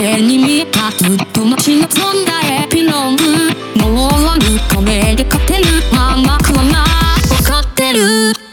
手に見たずっと街の存在だエピローグもうわぬで勝てるまま食わな分かってる。